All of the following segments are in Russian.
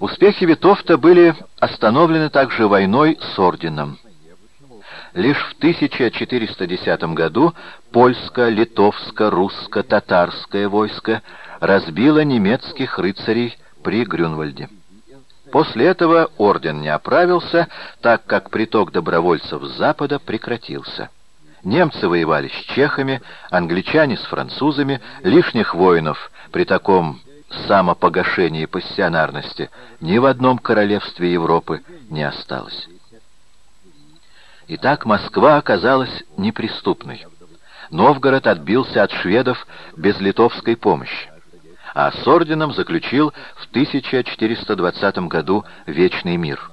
Успехи Витовта были остановлены также войной с орденом. Лишь в 1410 году польско-литовско-русско-татарское войско разбило немецких рыцарей при Грюнвальде. После этого орден не оправился, так как приток добровольцев с запада прекратился. Немцы воевали с чехами, англичане с французами, лишних воинов при таком самопогашении пассионарности ни в одном королевстве Европы не осталось. Итак, Москва оказалась неприступной. Новгород отбился от шведов без литовской помощи а с орденом заключил в 1420 году Вечный мир.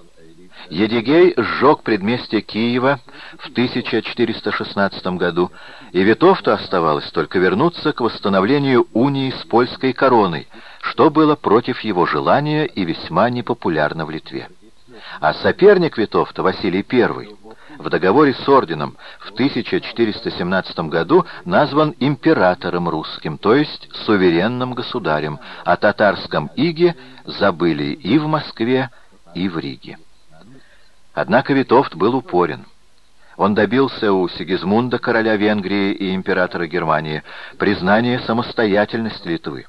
Едигей сжег предместье Киева в 1416 году, и Витовту оставалось только вернуться к восстановлению унии с польской короной, что было против его желания и весьма непопулярно в Литве. А соперник Витовта, Василий I, в договоре с орденом в 1417 году назван императором русским, то есть суверенным государем, о татарском иге забыли и в Москве, и в Риге. Однако Витовт был упорен. Он добился у Сигизмунда, короля Венгрии и императора Германии, признания самостоятельности Литвы.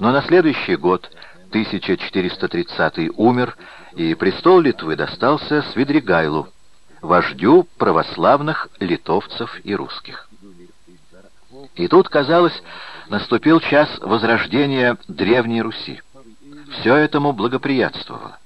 Но на следующий год, 1430 умер, и престол Литвы достался Свидригайлу, вождю православных литовцев и русских. И тут, казалось, наступил час возрождения Древней Руси. Все этому благоприятствовало.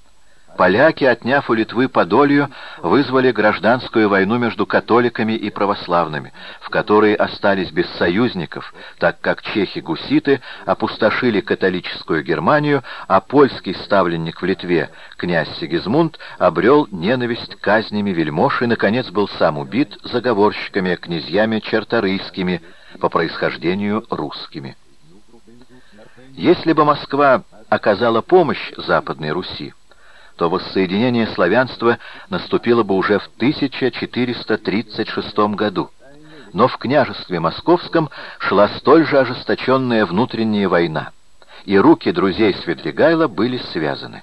Поляки, отняв у Литвы Подолью, вызвали гражданскую войну между католиками и православными, в которой остались без союзников, так как чехи-гуситы опустошили католическую Германию, а польский ставленник в Литве, князь Сигизмунд, обрел ненависть к казнями вельмож и, наконец, был сам убит заговорщиками, князьями черторийскими, по происхождению русскими. Если бы Москва оказала помощь Западной Руси, то воссоединение славянства наступило бы уже в 1436 году. Но в княжестве московском шла столь же ожесточенная внутренняя война, и руки друзей Свидригайла были связаны.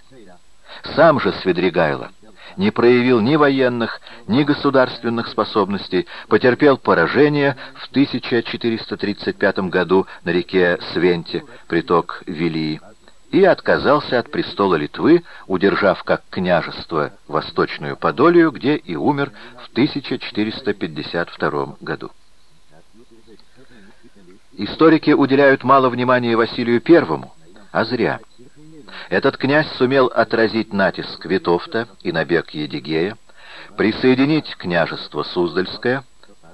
Сам же Свидригайло не проявил ни военных, ни государственных способностей, потерпел поражение в 1435 году на реке Свенте, приток Вилии и отказался от престола Литвы, удержав как княжество Восточную Подолию, где и умер в 1452 году. Историки уделяют мало внимания Василию I, а зря. Этот князь сумел отразить натиск Витовта и набег Едигея, присоединить княжество Суздальское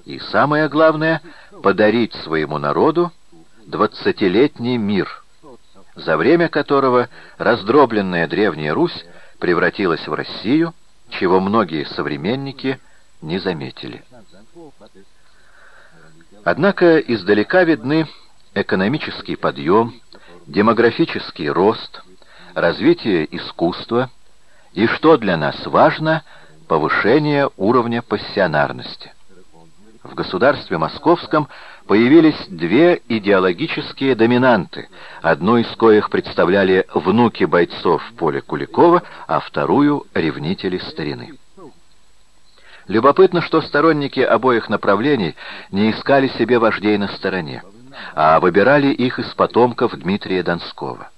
и, самое главное, подарить своему народу двадцатилетний мир – за время которого раздробленная Древняя Русь превратилась в Россию, чего многие современники не заметили. Однако издалека видны экономический подъем, демографический рост, развитие искусства и, что для нас важно, повышение уровня пассионарности. В государстве московском появились две идеологические доминанты, одну из коих представляли внуки бойцов Поля Куликова, а вторую — ревнители старины. Любопытно, что сторонники обоих направлений не искали себе вождей на стороне, а выбирали их из потомков Дмитрия Донского.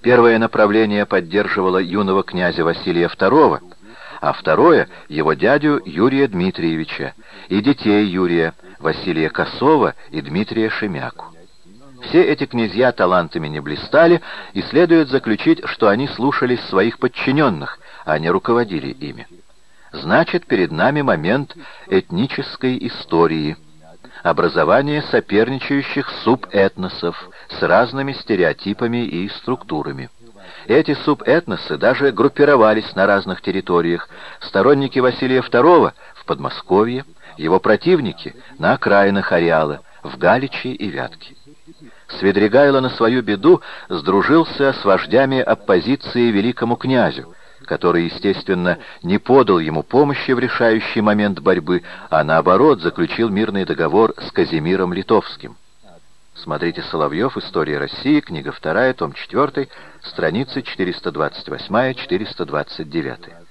Первое направление поддерживало юного князя Василия II, а второе — его дядю Юрия Дмитриевича и детей Юрия, Василия Косова и Дмитрия Шемяку. Все эти князья талантами не блистали, и следует заключить, что они слушались своих подчиненных, а не руководили ими. Значит, перед нами момент этнической истории, образование соперничающих субэтносов с разными стереотипами и структурами. Эти субэтносы даже группировались на разных территориях. Сторонники Василия II в Подмосковье, его противники на окраинах ареала, в Галиче и Вятке. Свидригайло на свою беду сдружился с вождями оппозиции великому князю, который, естественно, не подал ему помощи в решающий момент борьбы, а наоборот заключил мирный договор с Казимиром Литовским. Смотрите Соловьев, История России, книга 2, том 4, страницы 428-429.